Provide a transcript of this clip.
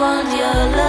want your love.